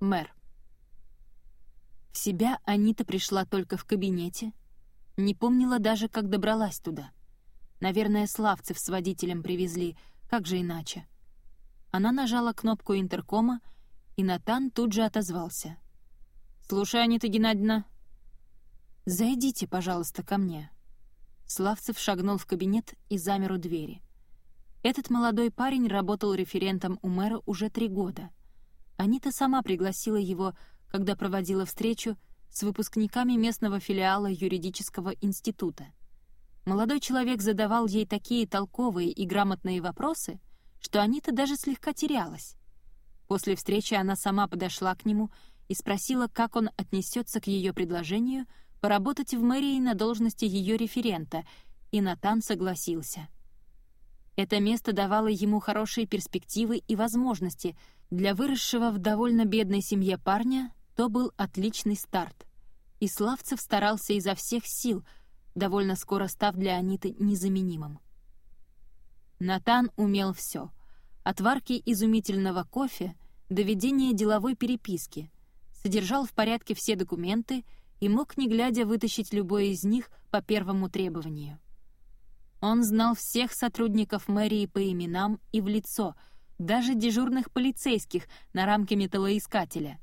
Мэр. В себя Анита пришла только в кабинете, не помнила даже, как добралась туда. Наверное, Славцев с водителем привезли, как же иначе. Она нажала кнопку интеркома, и Натан тут же отозвался. «Слушай, Анита Геннадьевна». «Зайдите, пожалуйста, ко мне». Славцев шагнул в кабинет и замер у двери. Этот молодой парень работал референтом у мэра уже три года. Анита сама пригласила его, когда проводила встречу с выпускниками местного филиала юридического института. Молодой человек задавал ей такие толковые и грамотные вопросы, что Анита даже слегка терялась. После встречи она сама подошла к нему и спросила, как он отнесется к ее предложению поработать в мэрии на должности ее референта, и Натан согласился — это место давало ему хорошие перспективы и возможности. Для выросшего в довольно бедной семье парня то был отличный старт. И Славцев старался изо всех сил, довольно скоро став для Аниты незаменимым. Натан умел все. От варки изумительного кофе до ведения деловой переписки. Содержал в порядке все документы и мог, не глядя, вытащить любой из них по первому требованию. Он знал всех сотрудников мэрии по именам и в лицо, даже дежурных полицейских на рамке металлоискателя.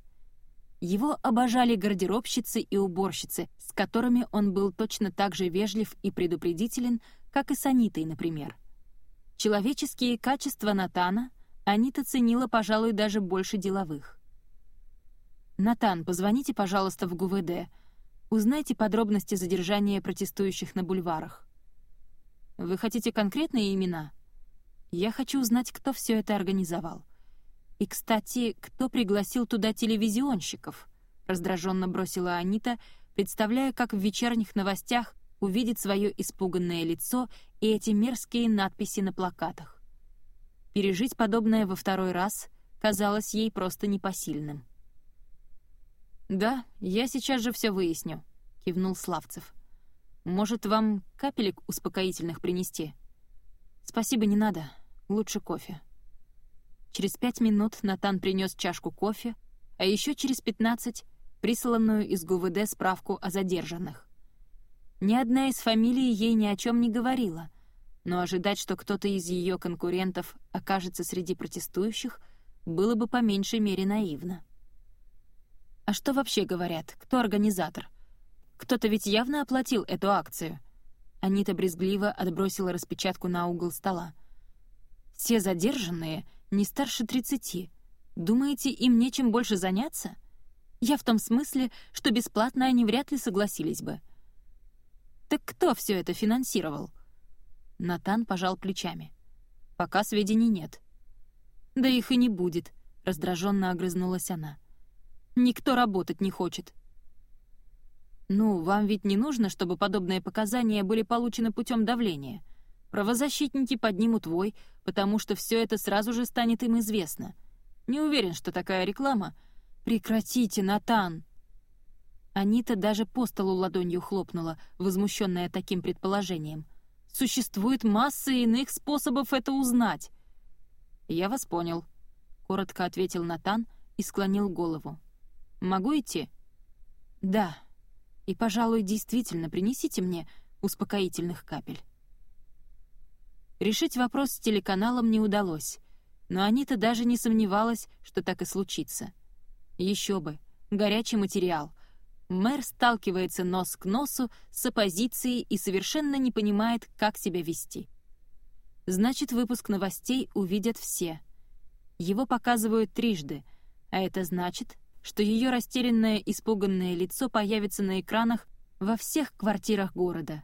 Его обожали гардеробщицы и уборщицы, с которыми он был точно так же вежлив и предупредителен, как и с Анитой, например. Человеческие качества Натана Анита ценила, пожалуй, даже больше деловых. «Натан, позвоните, пожалуйста, в ГУВД. Узнайте подробности задержания протестующих на бульварах». Вы хотите конкретные имена? Я хочу узнать, кто все это организовал. И, кстати, кто пригласил туда телевизионщиков? Раздраженно бросила Анита, представляя, как в вечерних новостях увидит свое испуганное лицо и эти мерзкие надписи на плакатах. Пережить подобное во второй раз казалось ей просто непосильным. «Да, я сейчас же все выясню», — кивнул Славцев. Может, вам капелек успокоительных принести? Спасибо, не надо. Лучше кофе. Через пять минут Натан принес чашку кофе, а еще через пятнадцать — присланную из ГУВД справку о задержанных. Ни одна из фамилий ей ни о чем не говорила, но ожидать, что кто-то из ее конкурентов окажется среди протестующих, было бы по меньшей мере наивно. А что вообще говорят? Кто организатор? Кто-то ведь явно оплатил эту акцию. Анита брезгливо отбросила распечатку на угол стола. «Все задержанные не старше тридцати. Думаете, им нечем больше заняться? Я в том смысле, что бесплатно они вряд ли согласились бы». «Так кто все это финансировал?» Натан пожал плечами. «Пока сведений нет». «Да их и не будет», — раздраженно огрызнулась она. «Никто работать не хочет. «Ну, вам ведь не нужно, чтобы подобные показания были получены путем давления. Правозащитники поднимут вой, потому что все это сразу же станет им известно. Не уверен, что такая реклама...» «Прекратите, Натан!» Анита даже по столу ладонью хлопнула, возмущенная таким предположением. «Существует масса иных способов это узнать!» «Я вас понял», — коротко ответил Натан и склонил голову. «Могу идти?» «Да», и, пожалуй, действительно принесите мне успокоительных капель. Решить вопрос с телеканалом не удалось, но Анита даже не сомневалась, что так и случится. Еще бы, горячий материал. Мэр сталкивается нос к носу с оппозицией и совершенно не понимает, как себя вести. Значит, выпуск новостей увидят все. Его показывают трижды, а это значит, что ее растерянное, испуганное лицо появится на экранах во всех квартирах города.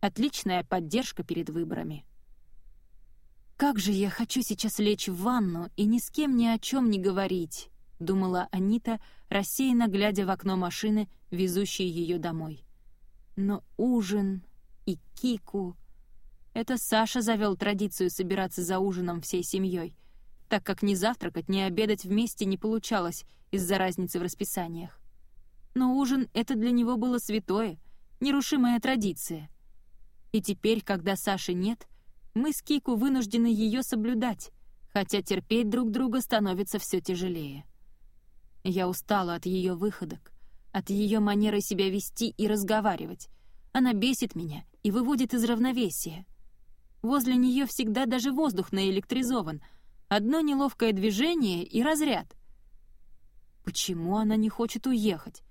Отличная поддержка перед выборами. «Как же я хочу сейчас лечь в ванну и ни с кем ни о чем не говорить», — думала Анита, рассеянно глядя в окно машины, везущей ее домой. «Но ужин и Кику...» Это Саша завел традицию собираться за ужином всей семьей — так как ни завтракать, ни обедать вместе не получалось из-за разницы в расписаниях. Но ужин — это для него было святое, нерушимая традиция. И теперь, когда Саши нет, мы с Кику вынуждены ее соблюдать, хотя терпеть друг друга становится все тяжелее. Я устала от ее выходок, от ее манеры себя вести и разговаривать. Она бесит меня и выводит из равновесия. Возле нее всегда даже воздух наэлектризован. Одно неловкое движение и разряд. Почему она не хочет уехать?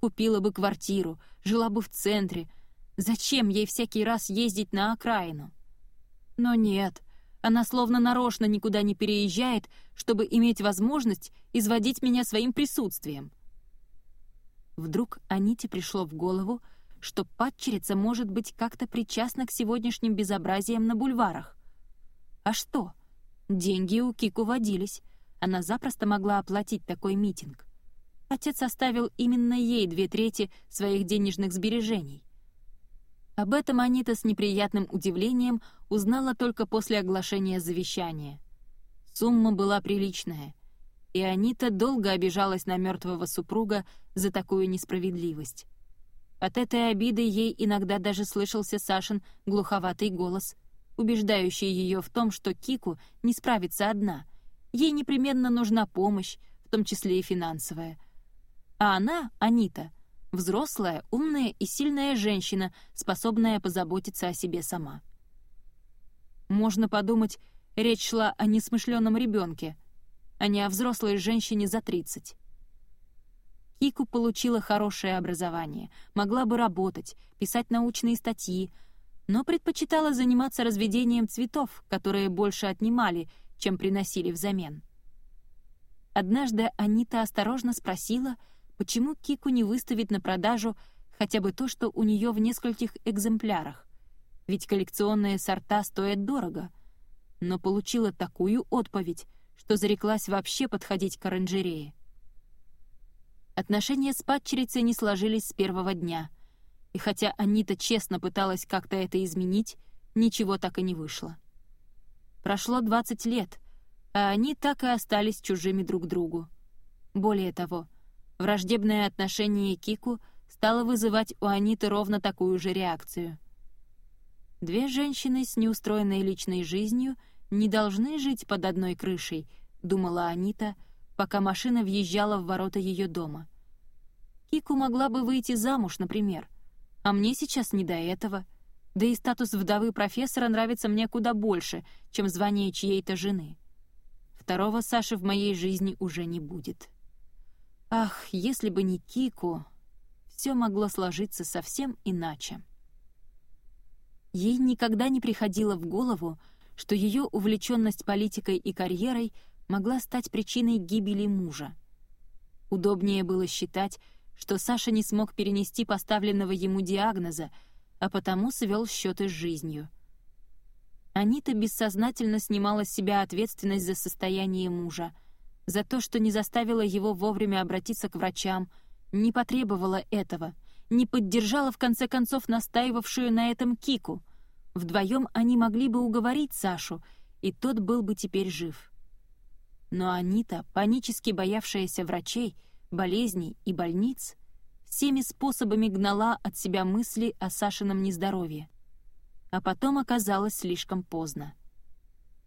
Купила бы квартиру, жила бы в центре. Зачем ей всякий раз ездить на окраину? Но нет, она словно нарочно никуда не переезжает, чтобы иметь возможность изводить меня своим присутствием. Вдруг Аните пришло в голову, что падчерица может быть как-то причастна к сегодняшним безобразиям на бульварах. А что? Деньги у Кику водились. Она запросто могла оплатить такой митинг. Отец оставил именно ей две трети своих денежных сбережений. Об этом Анита с неприятным удивлением узнала только после оглашения завещания. Сумма была приличная, и Анита долго обижалась на мертвого супруга за такую несправедливость. От этой обиды ей иногда даже слышался Сашин глуховатый голос, убеждающий ее в том, что Кику не справится одна. Ей непременно нужна помощь, в том числе и финансовая. А она, Анита, взрослая, умная и сильная женщина, способная позаботиться о себе сама. Можно подумать, речь шла о несмышленном ребенке, а не о взрослой женщине за тридцать. Кику получила хорошее образование, могла бы работать, писать научные статьи, но предпочитала заниматься разведением цветов, которые больше отнимали, чем приносили взамен. Однажды Анита осторожно спросила, почему Кику не выставит на продажу хотя бы то, что у нее в нескольких экземплярах, ведь коллекционные сорта стоят дорого, но получила такую отповедь, что зареклась вообще подходить к оранжерее. Отношения с падчерицей не сложились с первого дня, и хотя Анита честно пыталась как-то это изменить, ничего так и не вышло. Прошло 20 лет, а они так и остались чужими друг другу. Более того, враждебное отношение Кику стало вызывать у Аниты ровно такую же реакцию. Две женщины с неустроенной личной жизнью не должны жить под одной крышей, думала Анита, — пока машина въезжала в ворота ее дома. Кику могла бы выйти замуж, например. А мне сейчас не до этого. Да и статус вдовы профессора нравится мне куда больше, чем звание чьей-то жены. Второго Саши в моей жизни уже не будет. Ах, если бы не Кику, все могло сложиться совсем иначе. Ей никогда не приходило в голову, что ее увлеченность политикой и карьерой — могла стать причиной гибели мужа. Удобнее было считать, что Саша не смог перенести поставленного ему диагноза, а потому свел счеты с жизнью. Анита бессознательно снимала с себя ответственность за состояние мужа, за то, что не заставила его вовремя обратиться к врачам, не потребовала этого, не поддержала в конце концов настаивавшую на этом Кику. Вдвоем они могли бы уговорить Сашу, и тот был бы теперь жив. Но Анита, панически боявшаяся врачей, болезней и больниц, всеми способами гнала от себя мысли о Сашином нездоровье. А потом оказалось слишком поздно.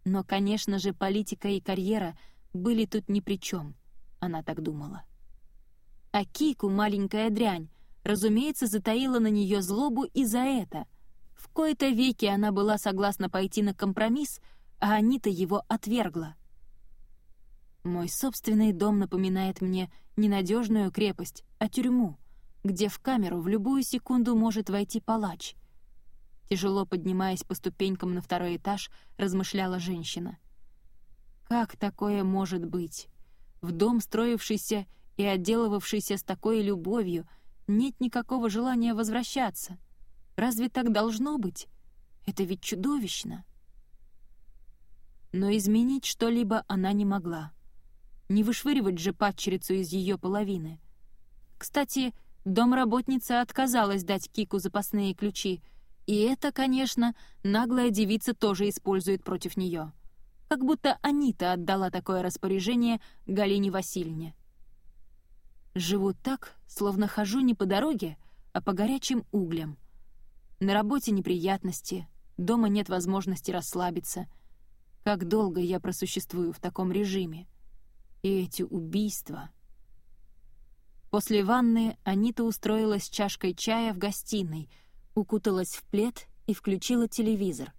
Но, конечно же, политика и карьера были тут ни при чем, она так думала. А Кику, маленькая дрянь, разумеется, затаила на нее злобу и за это. В кои-то веки она была согласна пойти на компромисс, а Анита его отвергла. Мой собственный дом напоминает мне ненадежную крепость, а тюрьму, где в камеру в любую секунду может войти палач. Тяжело поднимаясь по ступенькам на второй этаж, размышляла женщина. Как такое может быть? В дом, строившийся и отделывавшийся с такой любовью, нет никакого желания возвращаться. Разве так должно быть? Это ведь чудовищно. Но изменить что-либо она не могла. Не вышвыривать же падчерицу из ее половины. Кстати, домработница отказалась дать Кику запасные ключи, и это, конечно, наглая девица тоже использует против нее. Как будто Анита отдала такое распоряжение Галине Васильевне. Живу так, словно хожу не по дороге, а по горячим углям. На работе неприятности, дома нет возможности расслабиться. Как долго я просуществую в таком режиме? И эти убийства... После ванны Анита устроилась чашкой чая в гостиной, укуталась в плед и включила телевизор.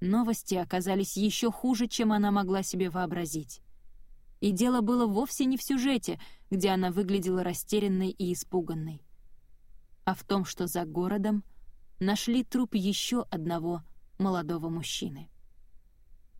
Новости оказались еще хуже, чем она могла себе вообразить. И дело было вовсе не в сюжете, где она выглядела растерянной и испуганной, а в том, что за городом нашли труп еще одного молодого мужчины.